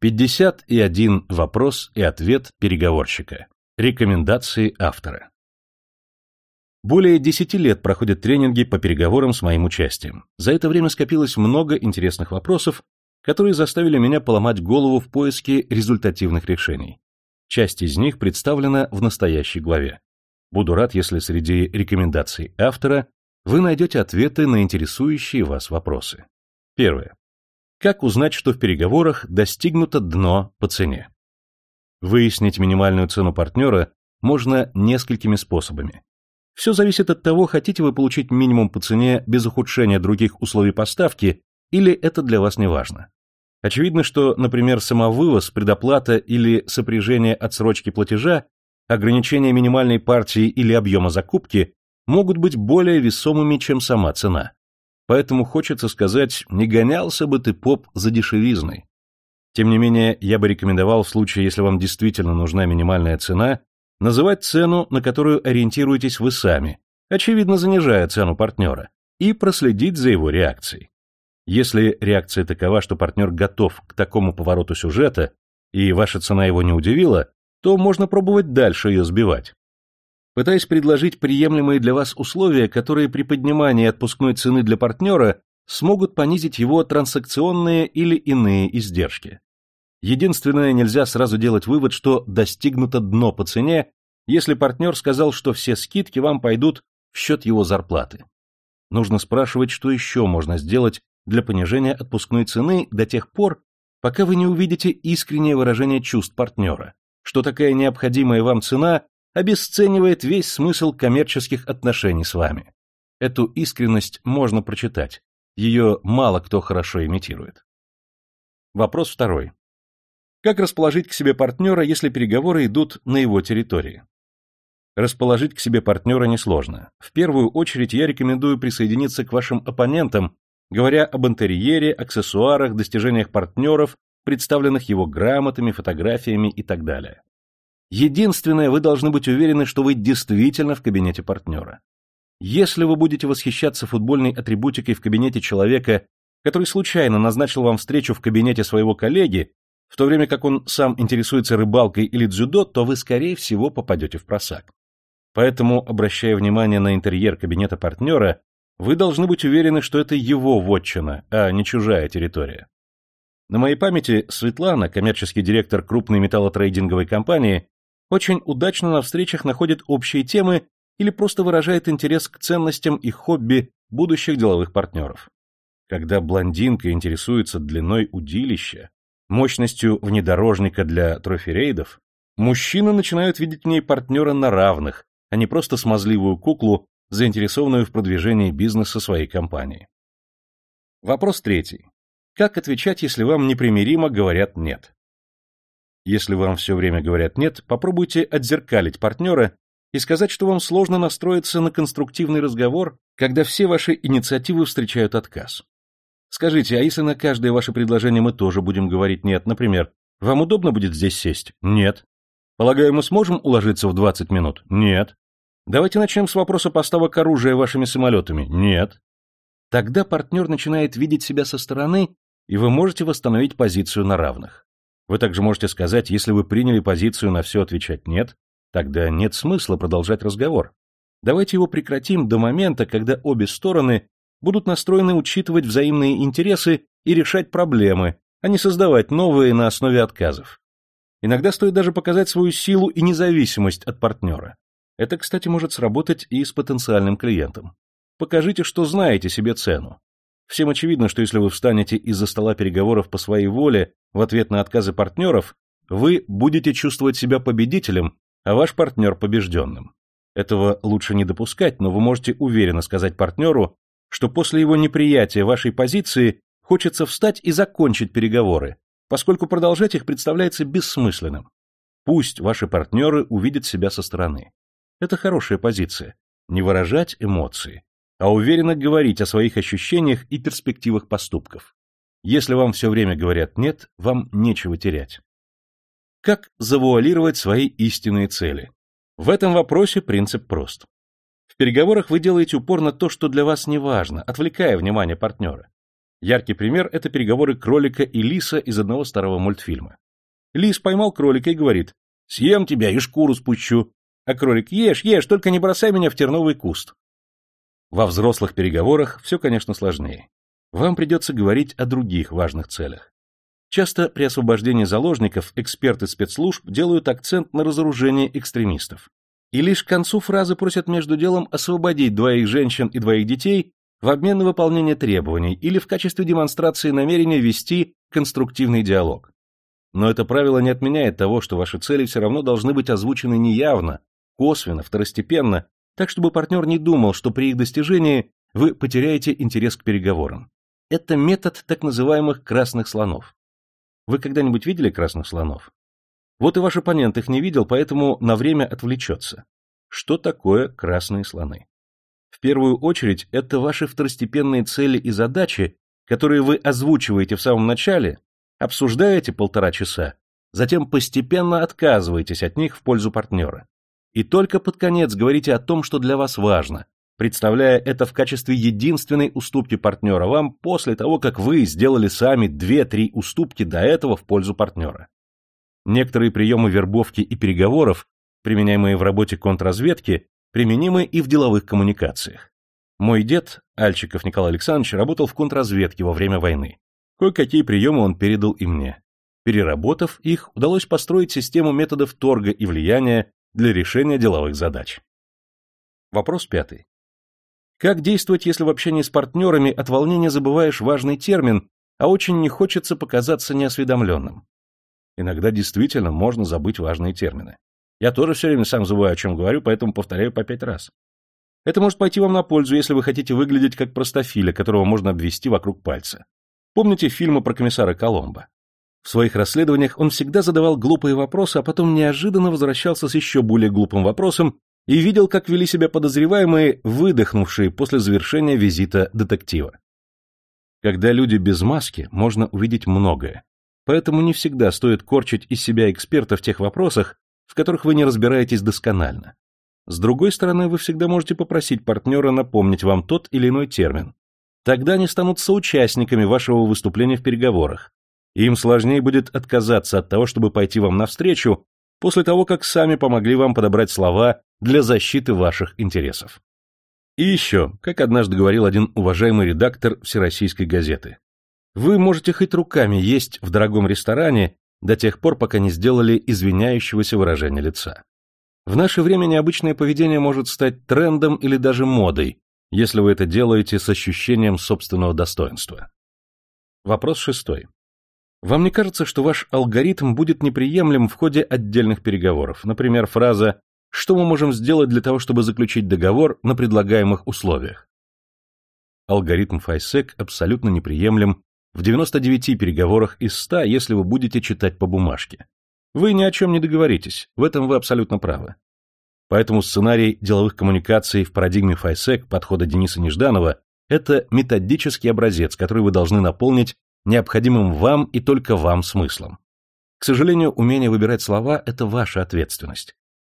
51 вопрос и ответ переговорщика. Рекомендации автора. Более 10 лет проходят тренинги по переговорам с моим участием. За это время скопилось много интересных вопросов, которые заставили меня поломать голову в поиске результативных решений. Часть из них представлена в настоящей главе. Буду рад, если среди рекомендаций автора вы найдете ответы на интересующие вас вопросы. Первое. Как узнать, что в переговорах достигнуто дно по цене? Выяснить минимальную цену партнера можно несколькими способами. Все зависит от того, хотите вы получить минимум по цене без ухудшения других условий поставки, или это для вас не важно. Очевидно, что, например, самовывоз, предоплата или сопряжение отсрочки платежа, ограничение минимальной партии или объема закупки могут быть более весомыми, чем сама цена. Поэтому хочется сказать, не гонялся бы ты, поп, за дешевизной. Тем не менее, я бы рекомендовал в случае, если вам действительно нужна минимальная цена, называть цену, на которую ориентируетесь вы сами, очевидно занижая цену партнера, и проследить за его реакцией. Если реакция такова, что партнер готов к такому повороту сюжета, и ваша цена его не удивила, то можно пробовать дальше ее сбивать. Пытаясь предложить приемлемые для вас условия, которые при поднимании отпускной цены для партнера смогут понизить его транзакционные или иные издержки. Единственное, нельзя сразу делать вывод, что достигнуто дно по цене, если партнер сказал, что все скидки вам пойдут в счет его зарплаты. Нужно спрашивать, что еще можно сделать для понижения отпускной цены до тех пор, пока вы не увидите искреннее выражение чувств партнера, что такая необходимая вам цена обесценивает весь смысл коммерческих отношений с вами. Эту искренность можно прочитать, ее мало кто хорошо имитирует. Вопрос второй. Как расположить к себе партнера, если переговоры идут на его территории? Расположить к себе партнера несложно. В первую очередь я рекомендую присоединиться к вашим оппонентам говоря об интерьере, аксессуарах, достижениях партнеров, представленных его грамотами, фотографиями и так далее. Единственное, вы должны быть уверены, что вы действительно в кабинете партнера. Если вы будете восхищаться футбольной атрибутикой в кабинете человека, который случайно назначил вам встречу в кабинете своего коллеги, в то время как он сам интересуется рыбалкой или дзюдо, то вы, скорее всего, попадете в просак. Поэтому, обращая внимание на интерьер кабинета партнера, вы должны быть уверены, что это его вотчина, а не чужая территория. На моей памяти Светлана, коммерческий директор крупной металлотрейдинговой компании, очень удачно на встречах находит общие темы или просто выражает интерес к ценностям и хобби будущих деловых партнеров. Когда блондинка интересуется длиной удилища, мощностью внедорожника для трофи-рейдов, мужчины начинают видеть в ней партнера на равных, а не просто смазливую куклу, заинтересованную в продвижении бизнеса своей компании. Вопрос третий. Как отвечать, если вам непримиримо говорят «нет»? Если вам все время говорят «нет», попробуйте отзеркалить партнера и сказать, что вам сложно настроиться на конструктивный разговор, когда все ваши инициативы встречают отказ. Скажите, а если на каждое ваше предложение мы тоже будем говорить «нет», например, вам удобно будет здесь сесть? Нет. Полагаю, мы сможем уложиться в 20 минут? Нет. Давайте начнем с вопроса поставок оружия вашими самолетами. Нет. Тогда партнер начинает видеть себя со стороны, и вы можете восстановить позицию на равных. Вы также можете сказать, если вы приняли позицию на все отвечать «нет», тогда нет смысла продолжать разговор. Давайте его прекратим до момента, когда обе стороны будут настроены учитывать взаимные интересы и решать проблемы, а не создавать новые на основе отказов. Иногда стоит даже показать свою силу и независимость от партнера. Это, кстати, может сработать и с потенциальным клиентом. Покажите, что знаете себе цену. Всем очевидно, что если вы встанете из-за стола переговоров по своей воле в ответ на отказы партнеров, вы будете чувствовать себя победителем, а ваш партнер побежденным. Этого лучше не допускать, но вы можете уверенно сказать партнеру, что после его неприятия вашей позиции хочется встать и закончить переговоры, поскольку продолжать их представляется бессмысленным. Пусть ваши партнеры увидят себя со стороны. Это хорошая позиция. Не выражать эмоции, а уверенно говорить о своих ощущениях и перспективах поступков. Если вам все время говорят «нет», вам нечего терять. Как завуалировать свои истинные цели? В этом вопросе принцип прост. В переговорах вы делаете упор на то, что для вас не важно, отвлекая внимание партнера. Яркий пример – это переговоры кролика и лиса из одного старого мультфильма. Лис поймал кролика и говорит, «Съем тебя и шкуру спущу». А кролик, «Ешь, ешь, только не бросай меня в терновый куст». Во взрослых переговорах все, конечно, сложнее. Вам придется говорить о других важных целях. Часто при освобождении заложников эксперты спецслужб делают акцент на разоружение экстремистов. И лишь к концу фразы просят между делом освободить двоих женщин и двоих детей в обмен на выполнение требований или в качестве демонстрации намерения вести конструктивный диалог. Но это правило не отменяет того, что ваши цели все равно должны быть озвучены неявно, косвенно, второстепенно, так чтобы партнер не думал, что при их достижении вы потеряете интерес к переговорам. Это метод так называемых красных слонов. Вы когда-нибудь видели красных слонов? Вот и ваш оппонент их не видел, поэтому на время отвлечется. Что такое красные слоны? В первую очередь, это ваши второстепенные цели и задачи, которые вы озвучиваете в самом начале, обсуждаете полтора часа, затем постепенно отказываетесь от них в пользу партнера и только под конец говорите о том, что для вас важно, представляя это в качестве единственной уступки партнера вам после того, как вы сделали сами 2-3 уступки до этого в пользу партнера. Некоторые приемы вербовки и переговоров, применяемые в работе контрразведки, применимы и в деловых коммуникациях. Мой дед, Альчиков Николай Александрович, работал в контрразведке во время войны. Кое-какие приемы он передал и мне. Переработав их, удалось построить систему методов торга и влияния, для решения деловых задач. Вопрос пятый. Как действовать, если в общении с партнерами от волнения забываешь важный термин, а очень не хочется показаться неосведомленным? Иногда действительно можно забыть важные термины. Я тоже все время сам забываю, о чем говорю, поэтому повторяю по пять раз. Это может пойти вам на пользу, если вы хотите выглядеть как простофиля, которого можно обвести вокруг пальца. Помните фильмы про комиссара Коломбо? В своих расследованиях он всегда задавал глупые вопросы, а потом неожиданно возвращался с еще более глупым вопросом и видел, как вели себя подозреваемые, выдохнувшие после завершения визита детектива. Когда люди без маски, можно увидеть многое. Поэтому не всегда стоит корчить из себя эксперта в тех вопросах, в которых вы не разбираетесь досконально. С другой стороны, вы всегда можете попросить партнера напомнить вам тот или иной термин. Тогда они станут соучастниками вашего выступления в переговорах, им сложнее будет отказаться от того, чтобы пойти вам навстречу, после того, как сами помогли вам подобрать слова для защиты ваших интересов. И еще, как однажды говорил один уважаемый редактор Всероссийской газеты, вы можете хоть руками есть в дорогом ресторане до тех пор, пока не сделали извиняющегося выражения лица. В наше время необычное поведение может стать трендом или даже модой, если вы это делаете с ощущением собственного достоинства. Вопрос шестой. Вам не кажется, что ваш алгоритм будет неприемлем в ходе отдельных переговоров? Например, фраза «Что мы можем сделать для того, чтобы заключить договор на предлагаемых условиях?» Алгоритм FISEC абсолютно неприемлем в 99 переговорах из 100, если вы будете читать по бумажке. Вы ни о чем не договоритесь, в этом вы абсолютно правы. Поэтому сценарий деловых коммуникаций в парадигме FISEC подхода Дениса Нежданова – это методический образец, который вы должны наполнить необходимым вам и только вам смыслом. К сожалению, умение выбирать слова – это ваша ответственность.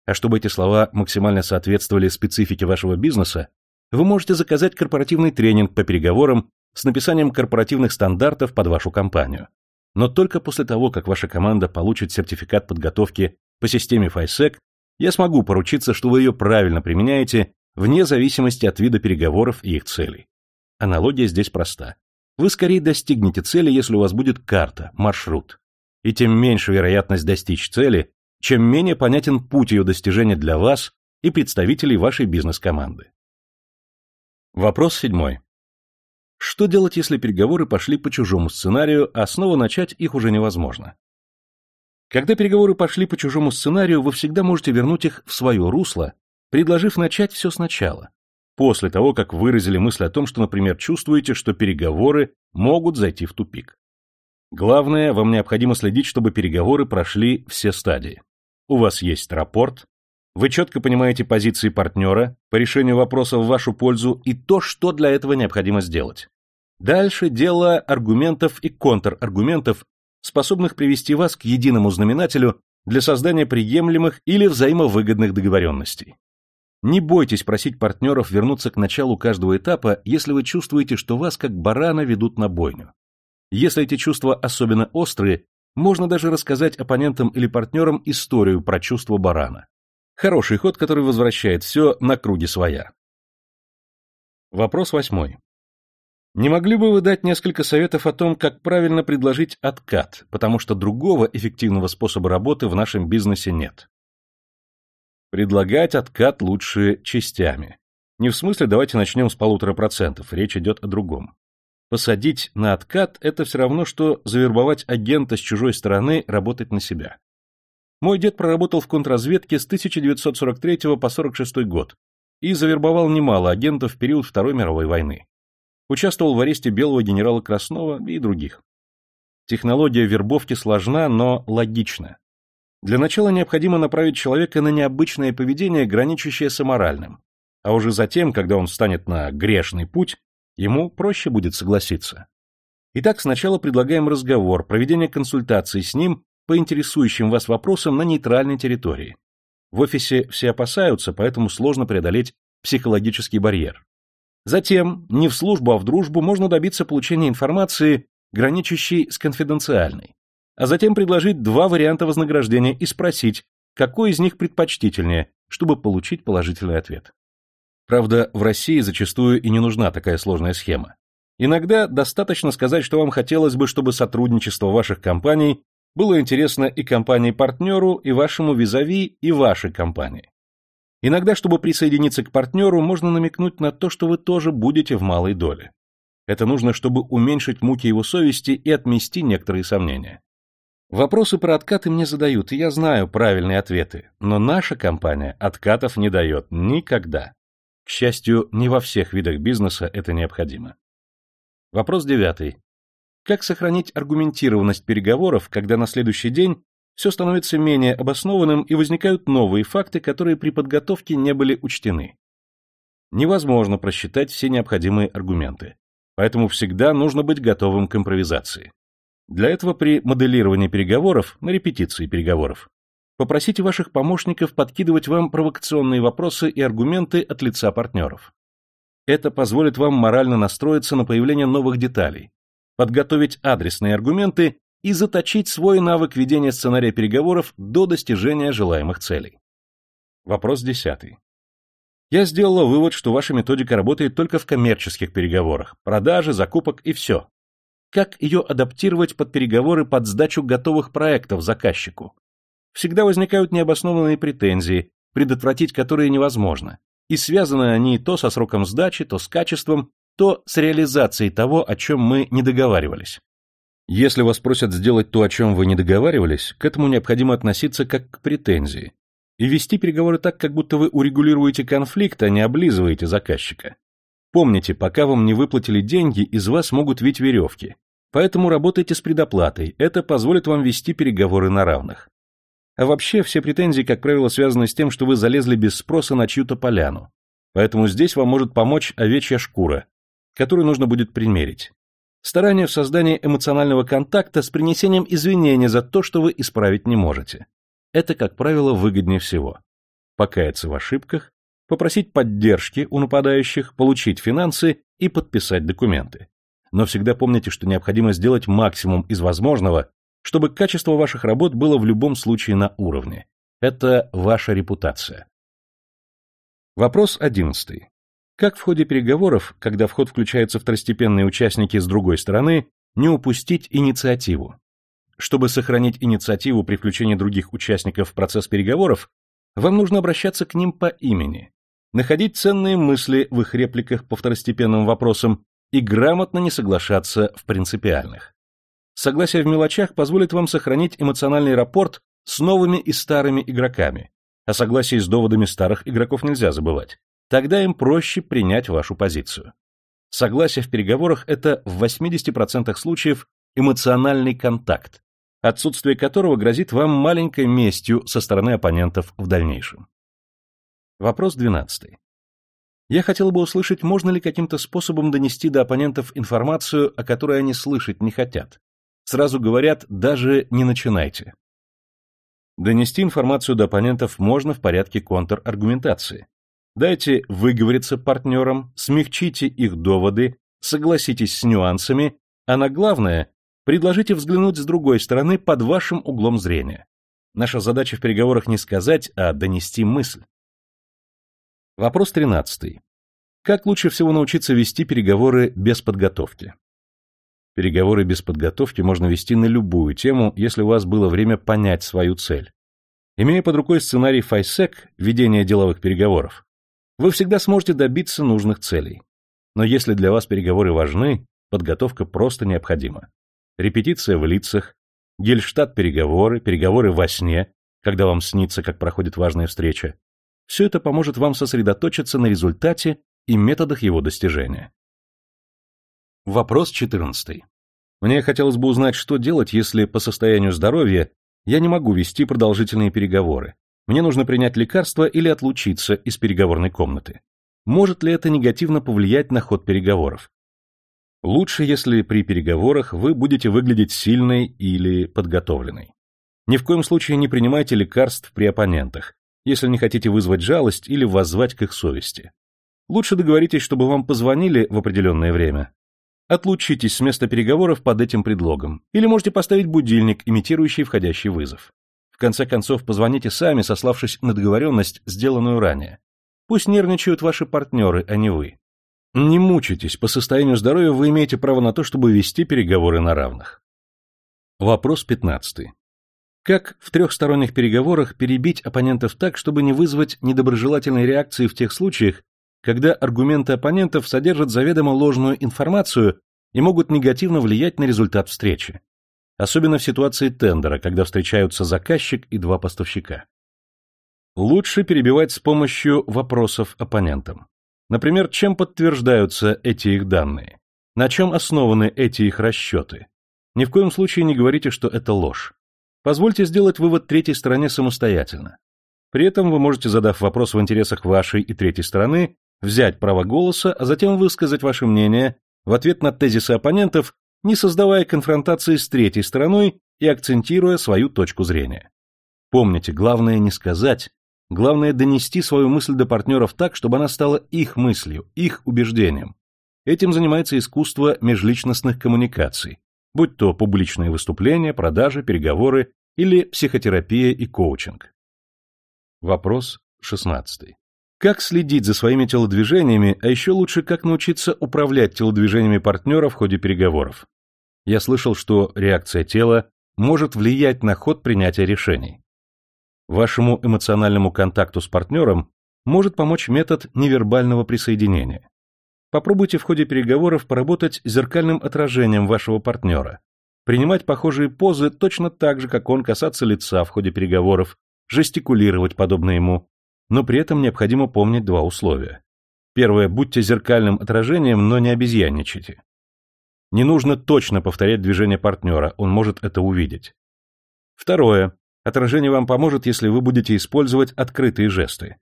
А чтобы эти слова максимально соответствовали специфике вашего бизнеса, вы можете заказать корпоративный тренинг по переговорам с написанием корпоративных стандартов под вашу компанию. Но только после того, как ваша команда получит сертификат подготовки по системе FISEC, я смогу поручиться, что вы ее правильно применяете вне зависимости от вида переговоров и их целей. Аналогия здесь проста вы скорее достигнете цели, если у вас будет карта, маршрут. И тем меньше вероятность достичь цели, чем менее понятен путь ее достижения для вас и представителей вашей бизнес-команды. Вопрос седьмой. Что делать, если переговоры пошли по чужому сценарию, а снова начать их уже невозможно? Когда переговоры пошли по чужому сценарию, вы всегда можете вернуть их в свое русло, предложив начать все сначала после того, как выразили мысль о том, что, например, чувствуете, что переговоры могут зайти в тупик. Главное, вам необходимо следить, чтобы переговоры прошли все стадии. У вас есть рапорт, вы четко понимаете позиции партнера по решению вопроса в вашу пользу и то, что для этого необходимо сделать. Дальше дело аргументов и контраргументов, способных привести вас к единому знаменателю для создания приемлемых или взаимовыгодных договоренностей. Не бойтесь просить партнеров вернуться к началу каждого этапа, если вы чувствуете, что вас как барана ведут на бойню. Если эти чувства особенно острые, можно даже рассказать оппонентам или партнерам историю про чувство барана. Хороший ход, который возвращает все на круги своя. Вопрос восьмой. Не могли бы вы дать несколько советов о том, как правильно предложить откат, потому что другого эффективного способа работы в нашем бизнесе нет? Предлагать откат лучше частями. Не в смысле давайте начнем с полутора процентов, речь идет о другом. Посадить на откат – это все равно, что завербовать агента с чужой стороны работать на себя. Мой дед проработал в контрразведке с 1943 по 1946 год и завербовал немало агентов в период Второй мировой войны. Участвовал в аресте белого генерала Краснова и других. Технология вербовки сложна, но логична. Для начала необходимо направить человека на необычное поведение, граничащее с аморальным, а уже затем, когда он встанет на грешный путь, ему проще будет согласиться. Итак, сначала предлагаем разговор, проведение консультаций с ним по интересующим вас вопросам на нейтральной территории. В офисе все опасаются, поэтому сложно преодолеть психологический барьер. Затем, не в службу, а в дружбу, можно добиться получения информации, граничащей с конфиденциальной. А затем предложить два варианта вознаграждения и спросить, какой из них предпочтительнее, чтобы получить положительный ответ. Правда, в России зачастую и не нужна такая сложная схема. Иногда достаточно сказать, что вам хотелось бы, чтобы сотрудничество ваших компаний было интересно и компании-партнеру, и вашему визави, и вашей компании. Иногда, чтобы присоединиться к партнеру, можно намекнуть на то, что вы тоже будете в малой доле. Это нужно, чтобы уменьшить муки его совести и отмести некоторые сомнения. Вопросы про откаты мне задают, и я знаю правильные ответы, но наша компания откатов не дает никогда. К счастью, не во всех видах бизнеса это необходимо. Вопрос девятый. Как сохранить аргументированность переговоров, когда на следующий день все становится менее обоснованным и возникают новые факты, которые при подготовке не были учтены? Невозможно просчитать все необходимые аргументы, поэтому всегда нужно быть готовым к импровизации. Для этого при моделировании переговоров, на репетиции переговоров, Попросите ваших помощников подкидывать вам провокационные вопросы и аргументы от лица партнеров. Это позволит вам морально настроиться на появление новых деталей, подготовить адресные аргументы и заточить свой навык ведения сценария переговоров до достижения желаемых целей. Вопрос десятый. Я сделала вывод, что ваша методика работает только в коммерческих переговорах, продаже, закупок и все. Как ее адаптировать под переговоры под сдачу готовых проектов заказчику? всегда возникают необоснованные претензии, предотвратить которые невозможно, и связаны они то со сроком сдачи, то с качеством, то с реализацией того, о чем мы не договаривались. Если вас просят сделать то, о чем вы не договаривались, к этому необходимо относиться как к претензии и вести переговоры так, как будто вы урегулируете конфликт, а не облизываете заказчика. Помните, пока вам не выплатили деньги, из вас могут вить веревки. Поэтому работайте с предоплатой, это позволит вам вести переговоры на равных. А вообще, все претензии, как правило, связаны с тем, что вы залезли без спроса на чью-то поляну. Поэтому здесь вам может помочь овечья шкура, которую нужно будет примерить. Старание в создании эмоционального контакта с принесением извинения за то, что вы исправить не можете. Это, как правило, выгоднее всего. Покаяться в ошибках, попросить поддержки у нападающих, получить финансы и подписать документы. Но всегда помните, что необходимо сделать максимум из возможного, чтобы качество ваших работ было в любом случае на уровне. Это ваша репутация. Вопрос одиннадцатый. Как в ходе переговоров, когда в ход включаются второстепенные участники с другой стороны, не упустить инициативу? Чтобы сохранить инициативу при включении других участников в процесс переговоров, вам нужно обращаться к ним по имени, находить ценные мысли в их репликах по второстепенным вопросам и грамотно не соглашаться в принципиальных. Согласие в мелочах позволит вам сохранить эмоциональный рапорт с новыми и старыми игроками. О согласии с доводами старых игроков нельзя забывать. Тогда им проще принять вашу позицию. Согласие в переговорах – это в 80% случаев эмоциональный контакт, отсутствие которого грозит вам маленькой местью со стороны оппонентов в дальнейшем. Вопрос 12. Я хотел бы услышать, можно ли каким-то способом донести до оппонентов информацию, о которой они слышать не хотят, Сразу говорят, даже не начинайте. Донести информацию до оппонентов можно в порядке контраргументации. Дайте выговориться партнерам, смягчите их доводы, согласитесь с нюансами, а на главное, предложите взглянуть с другой стороны под вашим углом зрения. Наша задача в переговорах не сказать, а донести мысль. Вопрос 13. Как лучше всего научиться вести переговоры без подготовки? Переговоры без подготовки можно вести на любую тему, если у вас было время понять свою цель. Имея под рукой сценарий FISEC, ведения деловых переговоров, вы всегда сможете добиться нужных целей. Но если для вас переговоры важны, подготовка просто необходима. Репетиция в лицах, гельштадт-переговоры, переговоры во сне, когда вам снится, как проходит важная встреча. Все это поможет вам сосредоточиться на результате и методах его достижения. Вопрос 14. Мне хотелось бы узнать, что делать, если по состоянию здоровья я не могу вести продолжительные переговоры, мне нужно принять лекарство или отлучиться из переговорной комнаты. Может ли это негативно повлиять на ход переговоров? Лучше, если при переговорах вы будете выглядеть сильной или подготовленной. Ни в коем случае не принимайте лекарств при оппонентах, если не хотите вызвать жалость или воззвать к их совести. Лучше договоритесь, чтобы вам позвонили в определенное время. Отлучитесь с места переговоров под этим предлогом, или можете поставить будильник, имитирующий входящий вызов. В конце концов, позвоните сами, сославшись на договоренность, сделанную ранее. Пусть нервничают ваши партнеры, а не вы. Не мучайтесь, по состоянию здоровья вы имеете право на то, чтобы вести переговоры на равных. Вопрос 15. Как в трехсторонних переговорах перебить оппонентов так, чтобы не вызвать недоброжелательной реакции в тех случаях, когда аргументы оппонентов содержат заведомо ложную информацию и могут негативно влиять на результат встречи? особенно в ситуации тендера, когда встречаются заказчик и два поставщика. Лучше перебивать с помощью вопросов оппонентам. Например, чем подтверждаются эти их данные? На чем основаны эти их расчеты? Ни в коем случае не говорите, что это ложь. Позвольте сделать вывод третьей стороне самостоятельно. При этом вы можете, задав вопрос в интересах вашей и третьей стороны, взять право голоса, а затем высказать ваше мнение в ответ на тезисы оппонентов не создавая конфронтации с третьей стороной и акцентируя свою точку зрения. Помните, главное не сказать, главное донести свою мысль до партнеров так, чтобы она стала их мыслью, их убеждением. Этим занимается искусство межличностных коммуникаций, будь то публичные выступления, продажи, переговоры или психотерапия и коучинг. Вопрос 16. Как следить за своими телодвижениями, а еще лучше, как научиться управлять телодвижениями партнера в ходе переговоров? Я слышал, что реакция тела может влиять на ход принятия решений. Вашему эмоциональному контакту с партнером может помочь метод невербального присоединения. Попробуйте в ходе переговоров поработать зеркальным отражением вашего партнера, принимать похожие позы точно так же, как он касаться лица в ходе переговоров, жестикулировать подобно ему, но при этом необходимо помнить два условия. Первое, будьте зеркальным отражением, но не обезьянничайте. Не нужно точно повторять движение партнера, он может это увидеть. Второе, отражение вам поможет, если вы будете использовать открытые жесты.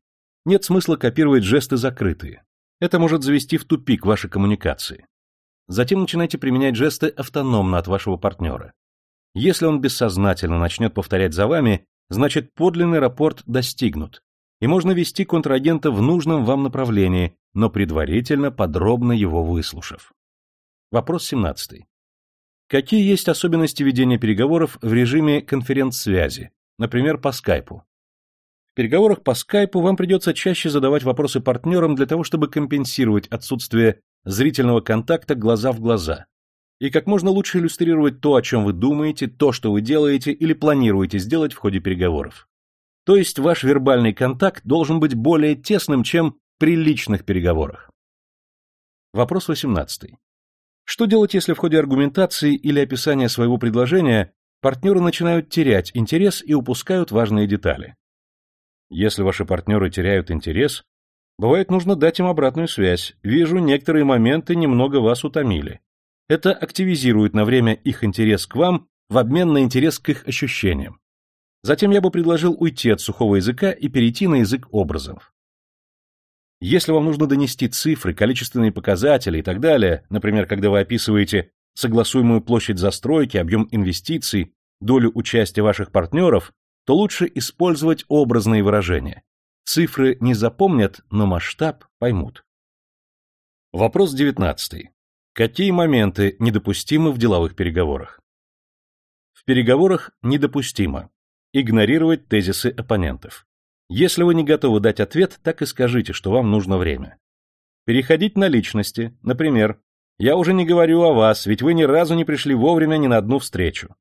Нет смысла копировать жесты закрытые. Это может завести в тупик вашей коммуникации. Затем начинайте применять жесты автономно от вашего партнера. Если он бессознательно начнет повторять за вами, значит подлинный рапорт достигнут, и можно вести контрагента в нужном вам направлении, но предварительно подробно его выслушав. Вопрос 17. Какие есть особенности ведения переговоров в режиме конференц-связи, например, по скайпу? В переговорах по скайпу вам придется чаще задавать вопросы партнерам для того, чтобы компенсировать отсутствие зрительного контакта глаза в глаза и как можно лучше иллюстрировать то, о чем вы думаете, то, что вы делаете или планируете сделать в ходе переговоров. То есть ваш вербальный контакт должен быть более тесным, чем при личных переговорах. Вопрос 18. Что делать, если в ходе аргументации или описания своего предложения партнеры начинают терять интерес и упускают важные детали? Если ваши партнеры теряют интерес, бывает нужно дать им обратную связь. Вижу, некоторые моменты немного вас утомили. Это активизирует на время их интерес к вам в обмен на интерес к их ощущениям. Затем я бы предложил уйти от сухого языка и перейти на язык образов. Если вам нужно донести цифры, количественные показатели и так далее, например, когда вы описываете согласуемую площадь застройки, объем инвестиций, долю участия ваших партнеров, то лучше использовать образные выражения. Цифры не запомнят, но масштаб поймут. Вопрос 19. Какие моменты недопустимы в деловых переговорах? В переговорах недопустимо игнорировать тезисы оппонентов. Если вы не готовы дать ответ, так и скажите, что вам нужно время. Переходить на личности, например, «Я уже не говорю о вас, ведь вы ни разу не пришли вовремя ни на одну встречу».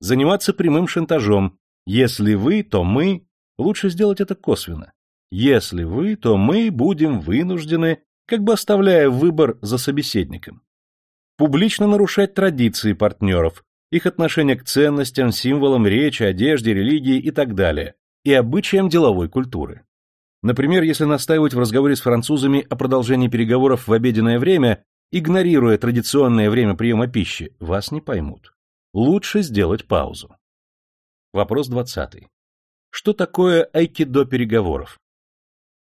Заниматься прямым шантажом. Если вы, то мы. Лучше сделать это косвенно. Если вы, то мы будем вынуждены, как бы оставляя выбор за собеседником. Публично нарушать традиции партнеров, их отношение к ценностям, символам речи, одежде, религии и так далее, и обычаям деловой культуры. Например, если настаивать в разговоре с французами о продолжении переговоров в обеденное время, игнорируя традиционное время приема пищи, вас не поймут. Лучше сделать паузу. Вопрос 20. Что такое айкидо переговоров?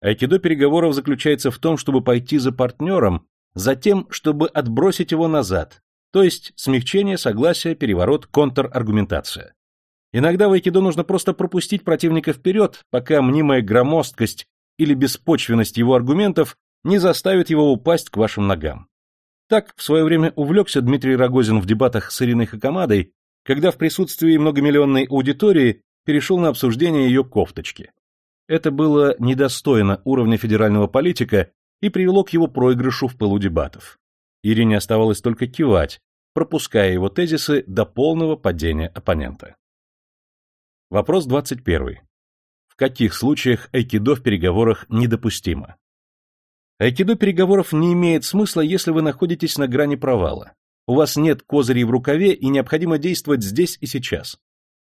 Айкидо переговоров заключается в том, чтобы пойти за партнером, за тем, чтобы отбросить его назад, то есть смягчение, согласие, переворот, контраргументация. Иногда в айкидо нужно просто пропустить противника вперед, пока мнимая громоздкость или беспочвенность его аргументов не заставит его упасть к вашим ногам. Так в свое время увлекся Дмитрий Рогозин в дебатах с Ириной Хакамадой, когда в присутствии многомиллионной аудитории перешел на обсуждение ее кофточки. Это было недостойно уровня федерального политика и привело к его проигрышу в пылу дебатов. Ирине оставалось только кивать, пропуская его тезисы до полного падения оппонента. Вопрос 21. В каких случаях айкидо в переговорах недопустимо? Айкидо переговоров не имеет смысла, если вы находитесь на грани провала. У вас нет козырей в рукаве и необходимо действовать здесь и сейчас.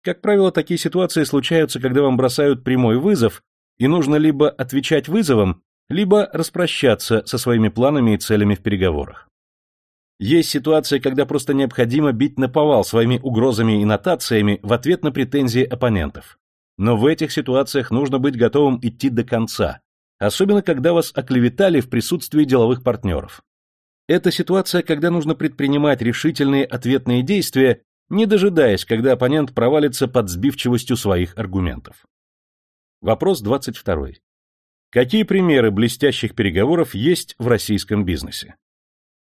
Как правило, такие ситуации случаются, когда вам бросают прямой вызов, и нужно либо отвечать вызовом, либо распрощаться со своими планами и целями в переговорах. Есть ситуация, когда просто необходимо бить на повал своими угрозами и нотациями в ответ на претензии оппонентов. Но в этих ситуациях нужно быть готовым идти до конца, особенно когда вас оклеветали в присутствии деловых партнеров. Это ситуация, когда нужно предпринимать решительные ответные действия, не дожидаясь, когда оппонент провалится под сбивчивостью своих аргументов. Вопрос 22. Какие примеры блестящих переговоров есть в российском бизнесе?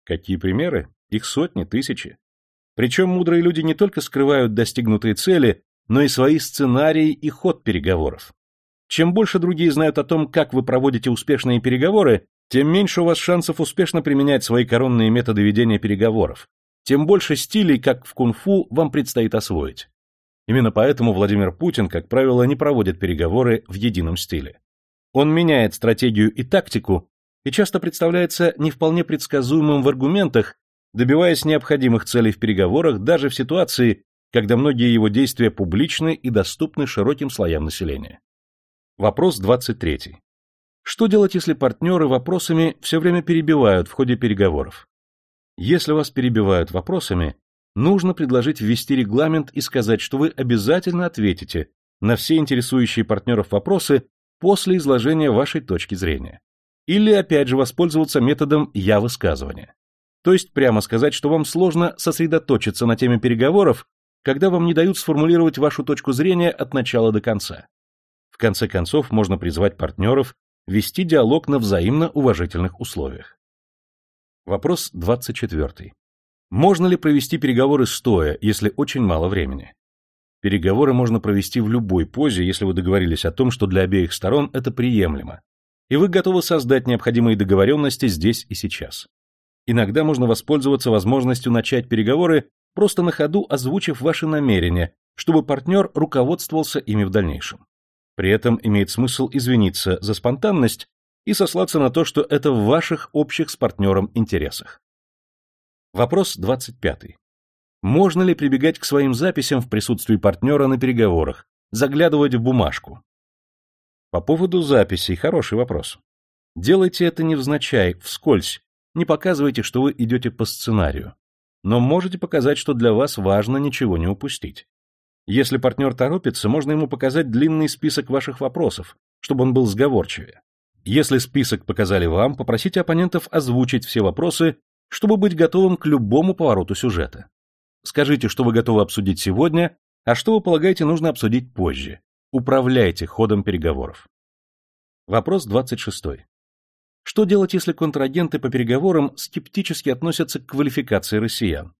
Какие примеры? Их сотни, тысячи. Причем мудрые люди не только скрывают достигнутые цели, но и свои сценарии и ход переговоров. Чем больше другие знают о том, как вы проводите успешные переговоры, тем меньше у вас шансов успешно применять свои коронные методы ведения переговоров, тем больше стилей, как в кунг-фу, вам предстоит освоить. Именно поэтому Владимир Путин, как правило, не проводит переговоры в едином стиле. Он меняет стратегию и тактику, и часто представляется не вполне предсказуемым в аргументах, добиваясь необходимых целей в переговорах даже в ситуации, когда многие его действия публичны и доступны широким слоям населения. Вопрос 23. Что делать, если партнеры вопросами все время перебивают в ходе переговоров? Если вас перебивают вопросами, нужно предложить ввести регламент и сказать, что вы обязательно ответите на все интересующие партнеров вопросы после изложения вашей точки зрения. Или, опять же, воспользоваться методом «я высказывания». То есть прямо сказать, что вам сложно сосредоточиться на теме переговоров, когда вам не дают сформулировать вашу точку зрения от начала до конца. В конце концов, можно призвать партнеров вести диалог на взаимно уважительных условиях. Вопрос 24. Можно ли провести переговоры стоя, если очень мало времени? Переговоры можно провести в любой позе, если вы договорились о том, что для обеих сторон это приемлемо, и вы готовы создать необходимые договоренности здесь и сейчас. Иногда можно воспользоваться возможностью начать переговоры, просто на ходу озвучив ваши намерения, чтобы партнер руководствовался ими в дальнейшем. При этом имеет смысл извиниться за спонтанность и сослаться на то, что это в ваших общих с партнером интересах. Вопрос 25. Можно ли прибегать к своим записям в присутствии партнера на переговорах, заглядывать в бумажку, по поводу записей хороший вопрос. Делайте это невзначай, вскользь, не показывайте, что вы идете по сценарию. Но можете показать, что для вас важно ничего не упустить. Если партнер торопится, можно ему показать длинный список ваших вопросов, чтобы он был сговорчивее. Если список показали вам, попросите оппонентов озвучить все вопросы, чтобы быть готовым к любому повороту сюжета. Скажите, что вы готовы обсудить сегодня, а что вы полагаете нужно обсудить позже. Управляйте ходом переговоров. Вопрос 26. Что делать, если контрагенты по переговорам скептически относятся к квалификации россиян?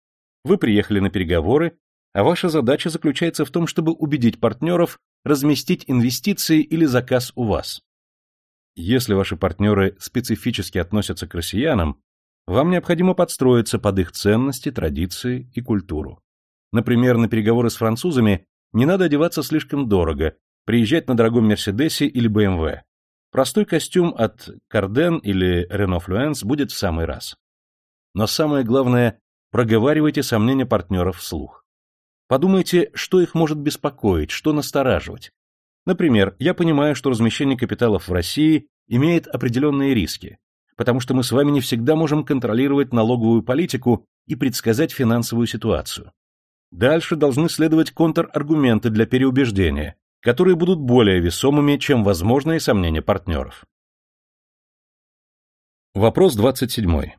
Вы приехали на переговоры, а ваша задача заключается в том, чтобы убедить партнеров разместить инвестиции или заказ у вас. Если ваши партнеры специфически относятся к россиянам, вам необходимо подстроиться под их ценности, традиции и культуру. Например, на переговоры с французами не надо одеваться слишком дорого, приезжать на дорогом Мерседесе или БМВ. Простой костюм от Cardin или Renault Fluence будет в самый раз. Но самое главное, проговаривайте сомнения партнеров вслух. Подумайте, что их может беспокоить, что настораживать. Например, я понимаю, что размещение капиталов в России имеет определенные риски, потому что мы с вами не всегда можем контролировать налоговую политику и предсказать финансовую ситуацию. Дальше должны следовать контраргументы для переубеждения, которые будут более весомыми, чем возможные сомнения партнеров. Вопрос 27.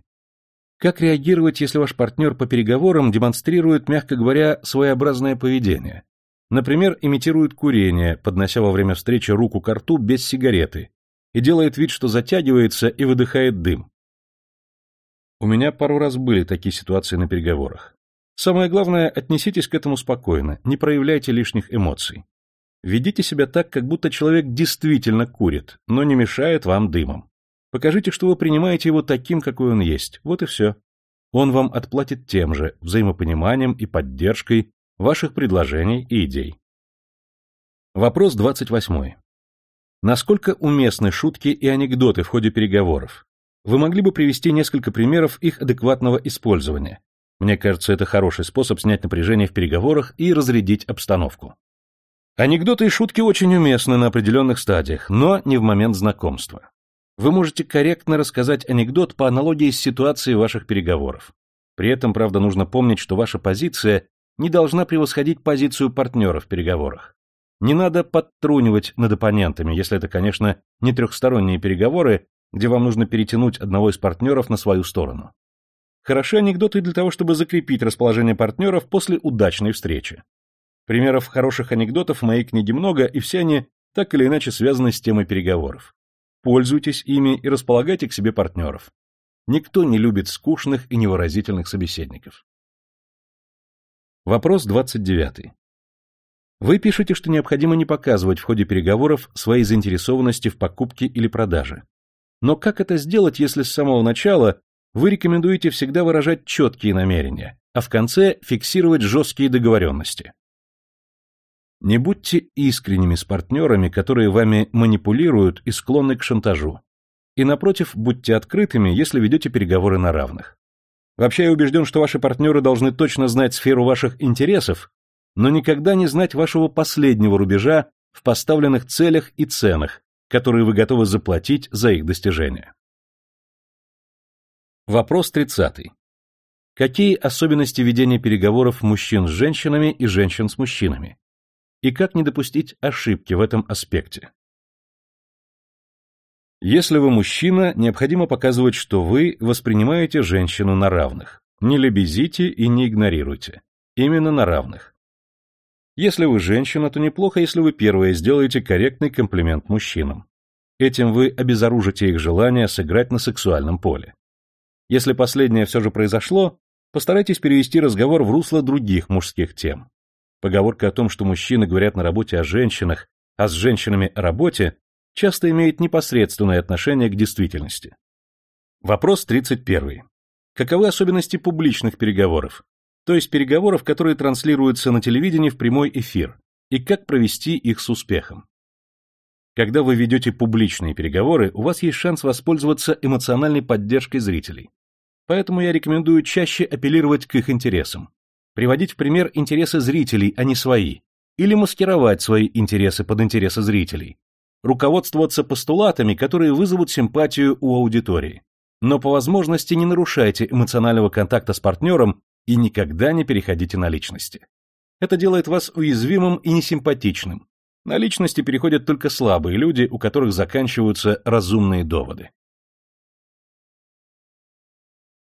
Как реагировать, если ваш партнер по переговорам демонстрирует, мягко говоря, своеобразное поведение? Например, имитирует курение, поднося во время встречи руку к рту без сигареты, и делает вид, что затягивается и выдыхает дым. У меня пару раз были такие ситуации на переговорах. Самое главное, отнеситесь к этому спокойно, не проявляйте лишних эмоций. Ведите себя так, как будто человек действительно курит, но не мешает вам дымом. Покажите, что вы принимаете его таким, какой он есть. Вот и все. Он вам отплатит тем же, взаимопониманием и поддержкой ваших предложений и идей. Вопрос 28. Насколько уместны шутки и анекдоты в ходе переговоров? Вы могли бы привести несколько примеров их адекватного использования. Мне кажется, это хороший способ снять напряжение в переговорах и разрядить обстановку. Анекдоты и шутки очень уместны на определенных стадиях, но не в момент знакомства. Вы можете корректно рассказать анекдот по аналогии с ситуацией ваших переговоров. При этом, правда, нужно помнить, что ваша позиция не должна превосходить позицию партнера в переговорах. Не надо подтрунивать над оппонентами, если это, конечно, не трехсторонние переговоры, где вам нужно перетянуть одного из партнеров на свою сторону. Хороши анекдоты для того, чтобы закрепить расположение партнеров после удачной встречи. Примеров хороших анекдотов в моей книге много, и все они так или иначе связаны с темой переговоров. Пользуйтесь ими и располагайте к себе партнеров. Никто не любит скучных и невыразительных собеседников. Вопрос 29. Вы пишете, что необходимо не показывать в ходе переговоров своей заинтересованности в покупке или продаже. Но как это сделать, если с самого начала вы рекомендуете всегда выражать четкие намерения, а в конце фиксировать жесткие договоренности? Не будьте искренними с партнерами, которые вами манипулируют и склонны к шантажу. И напротив, будьте открытыми, если ведете переговоры на равных. Вообще я убежден, что ваши партнеры должны точно знать сферу ваших интересов, но никогда не знать вашего последнего рубежа в поставленных целях и ценах, которые вы готовы заплатить за их достижение. Вопрос 30. Какие особенности ведения переговоров мужчин с женщинами и женщин с мужчинами? и как не допустить ошибки в этом аспекте. Если вы мужчина, необходимо показывать, что вы воспринимаете женщину на равных. Не лебезите и не игнорируйте. Именно на равных. Если вы женщина, то неплохо, если вы первые сделаете корректный комплимент мужчинам. Этим вы обезоружите их желание сыграть на сексуальном поле. Если последнее все же произошло, постарайтесь перевести разговор в русло других мужских тем. Поговорка о том, что мужчины говорят на работе о женщинах, а с женщинами о работе, часто имеет непосредственное отношение к действительности. Вопрос 31. Каковы особенности публичных переговоров? То есть переговоров, которые транслируются на телевидении в прямой эфир, и как провести их с успехом? Когда вы ведете публичные переговоры, у вас есть шанс воспользоваться эмоциональной поддержкой зрителей. Поэтому я рекомендую чаще апеллировать к их интересам приводить в пример интересы зрителей, а не свои, или маскировать свои интересы под интересы зрителей, руководствоваться постулатами, которые вызовут симпатию у аудитории. Но по возможности не нарушайте эмоционального контакта с партнером и никогда не переходите на личности. Это делает вас уязвимым и несимпатичным. На личности переходят только слабые люди, у которых заканчиваются разумные доводы.